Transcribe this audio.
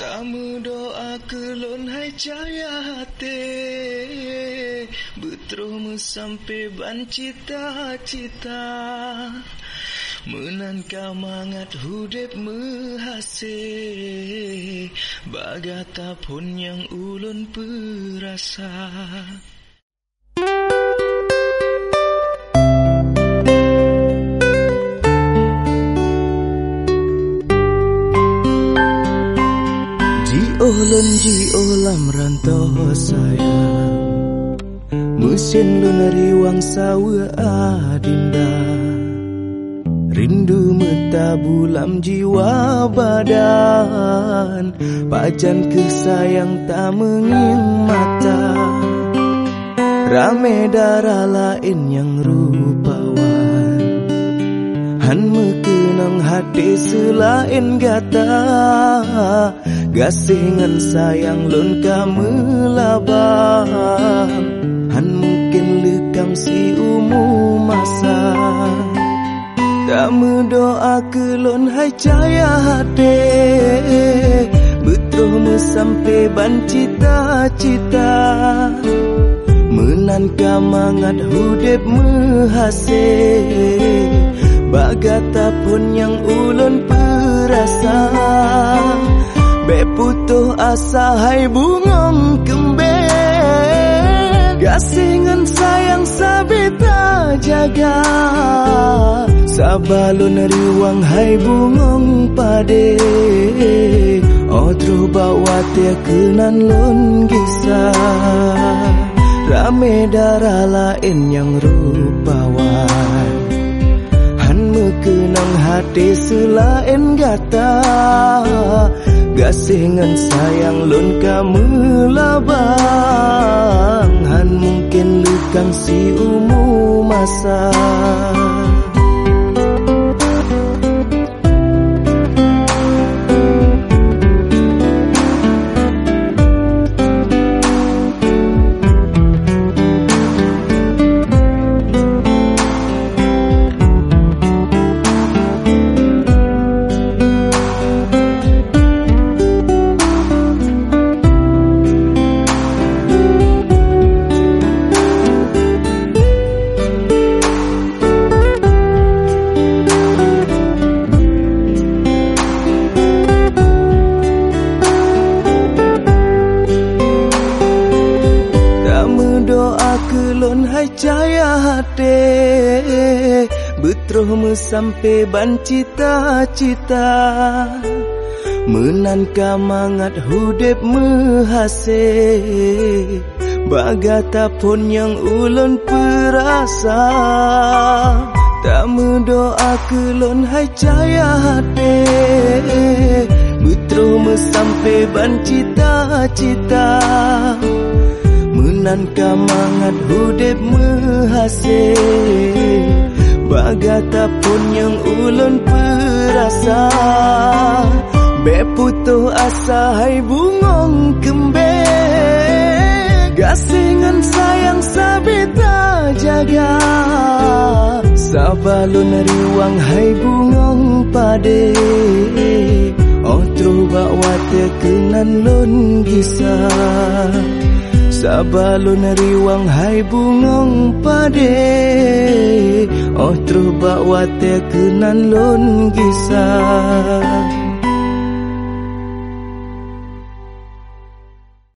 Tamu doa kelon hai cahaya hati. Betroh sampai ban cita-cita Menan kamangat hudep mehase Bagata pun yang ulun perasa Ulun ji ulam rantau sayang. Mesin lunari wang sawa adinda. Rindu meta bulam jiwa badan. Pajan kesayang tak menging mata. Rame darah lain yang rupawan. Han mekenang hati selain gata Gasingan sayang lun kamu labang Han mungkin lekang si umu masa. Tak doa kelon hai cahaya hati. Betul sampai ban cita-cita. Menan kamangat hudep mehasih Bagata pun yang ulun perasa putuh asa hai bungong kembe Gasingan sayang sabita jaga. Sabalun riwang hai bungong pade. Otro bawa tia kenan lon gisa. Rame darah lain yang rupawan Han mekenang hati selain gata Gasingan sayang lun kamu labang Han mungkin lukang si umu masa cahaya hati Betroh sampai ban cita-cita. Menan kamangat hudep mehase Bagata pun yang ulun perasa. Tak doa kelon hai cahaya hati. Betroh sampai ban cita-cita Menan kamangat hudep mehase Bagata pun yang ulun perasa. Be putuh asa hai bungong kembe. Gasingan sayang sabita jaga. Sabalun riwang hai bungong pade. Otro bawa tekenan lon gisah Sabalun riwang hai bungong pade. Oh terubak wate kenan lon gisah